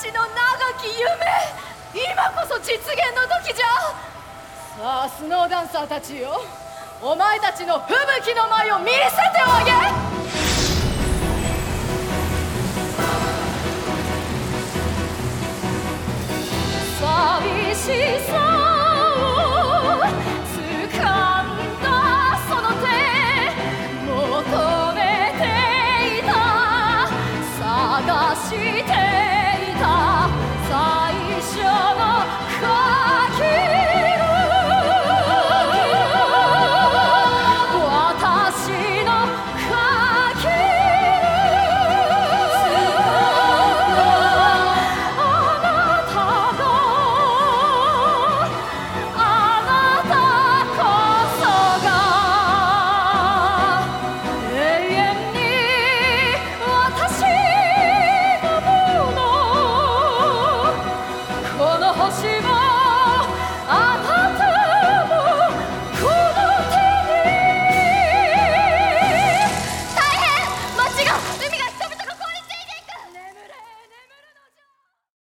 私の長き夢。今こそ実現の時じゃ。さあスノーダンサーたちよ。お前たちの吹雪の舞を見せてあげ。寂しさ可惜。